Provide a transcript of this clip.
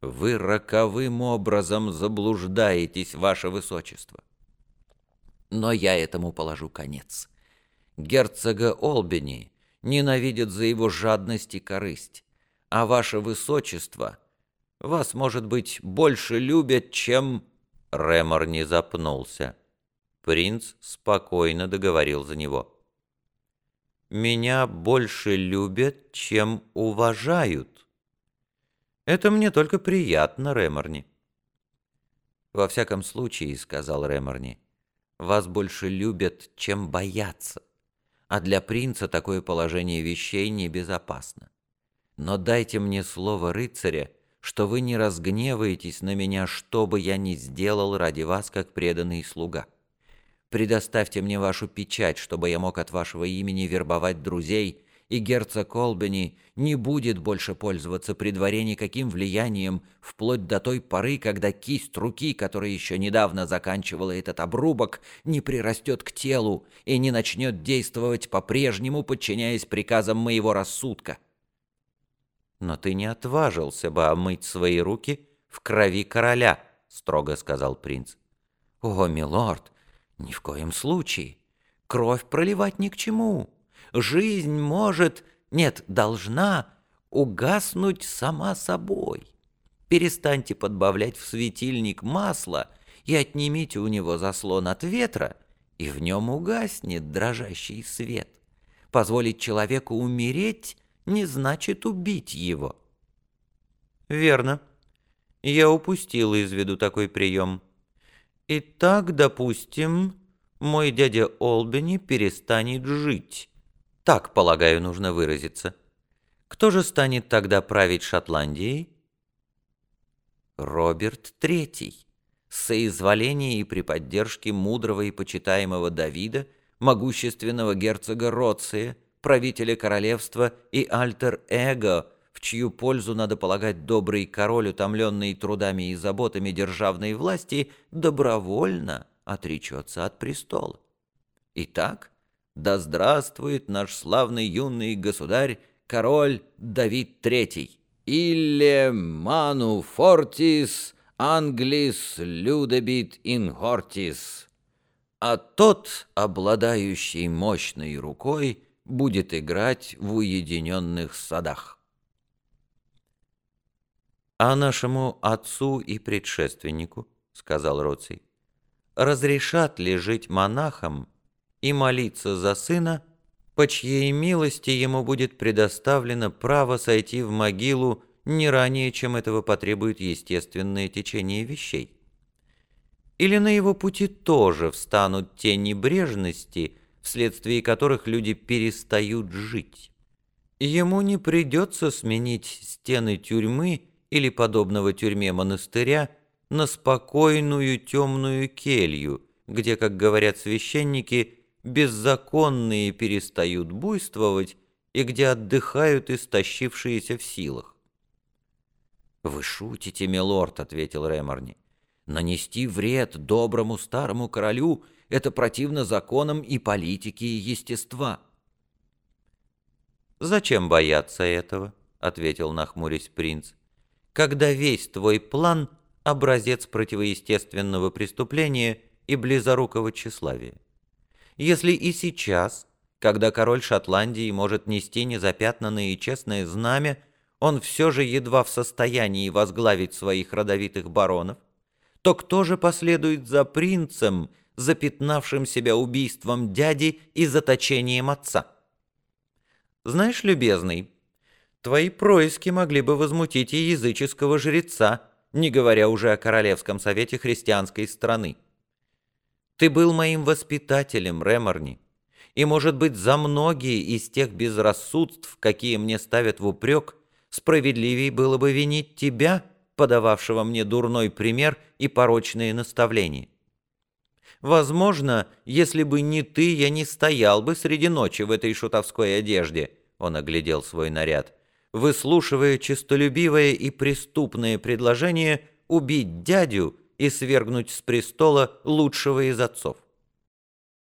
Вы роковым образом заблуждаетесь, ваше высочество. Но я этому положу конец. Герцога Олбини ненавидят за его жадность и корысть, а ваше высочество вас, может быть, больше любят, чем...» Ремор не запнулся. Принц спокойно договорил за него. «Меня больше любят, чем уважают. Это мне только приятно, Реморни». «Во всяком случае, — сказал Реморни, — вас больше любят, чем боятся, а для принца такое положение вещей небезопасно. Но дайте мне слово рыцаря, что вы не разгневаетесь на меня, что бы я ни сделал ради вас, как преданный слуга. Предоставьте мне вашу печать, чтобы я мог от вашего имени вербовать друзей, и герцог Колбени не будет больше пользоваться при дворе никаким влиянием, вплоть до той поры, когда кисть руки, которая еще недавно заканчивала этот обрубок, не прирастет к телу и не начнет действовать по-прежнему, подчиняясь приказам моего рассудка. «Но ты не отважился бы омыть свои руки в крови короля», — строго сказал принц. «О, милорд, ни в коем случае. Кровь проливать ни к чему. Жизнь может, нет, должна угаснуть сама собой. Перестаньте подбавлять в светильник масло и отнимите у него заслон от ветра, и в нем угаснет дрожащий свет. Позволить человеку умереть не значит убить его. Верно. Я упустил из виду такой прием. Итак, допустим, мой дядя Олбини перестанет жить. Так, полагаю, нужно выразиться. Кто же станет тогда править Шотландией? Роберт Третий. Соизволения и при поддержке мудрого и почитаемого Давида, могущественного герцога Роция, правителя королевства и альтер-эго, в чью пользу, надо полагать, добрый король, утомленный трудами и заботами державной власти, добровольно отречется от престола. Итак, да здравствует наш славный юный государь, король Давид III. Илле ману фортис англис людебит инхортис. А тот, обладающий мощной рукой, будет играть в уединенных садах. «А нашему отцу и предшественнику, — сказал Роций, — разрешат ли жить монахом и молиться за сына, по чьей милости ему будет предоставлено право сойти в могилу не ранее, чем этого потребует естественное течение вещей? Или на его пути тоже встанут те небрежности, вследствие которых люди перестают жить. Ему не придется сменить стены тюрьмы или подобного тюрьме монастыря на спокойную темную келью, где, как говорят священники, беззаконные перестают буйствовать и где отдыхают истощившиеся в силах. «Вы шутите, милорд», — ответил Реморни. «Нанести вред доброму старому королю — это противно законам и политике и естества. «Зачем бояться этого?» — ответил нахмурясь принц. «Когда весь твой план — образец противоестественного преступления и близорукого тщеславия. Если и сейчас, когда король Шотландии может нести незапятнанное и честное знамя, он все же едва в состоянии возглавить своих родовитых баронов, то кто же последует за принцем, запятнавшим себя убийством дяди и заточением отца. Знаешь, любезный, твои происки могли бы возмутить и языческого жреца, не говоря уже о Королевском совете христианской страны. Ты был моим воспитателем, Реморни, и, может быть, за многие из тех безрассудств, какие мне ставят в упрек, справедливей было бы винить тебя, подававшего мне дурной пример и порочные наставления. Возможно, если бы не ты, я не стоял бы среди ночи в этой шутовской одежде, он оглядел свой наряд, выслушивая честолюбивое и преступное предложение убить дядю и свергнуть с престола лучшего из отцов.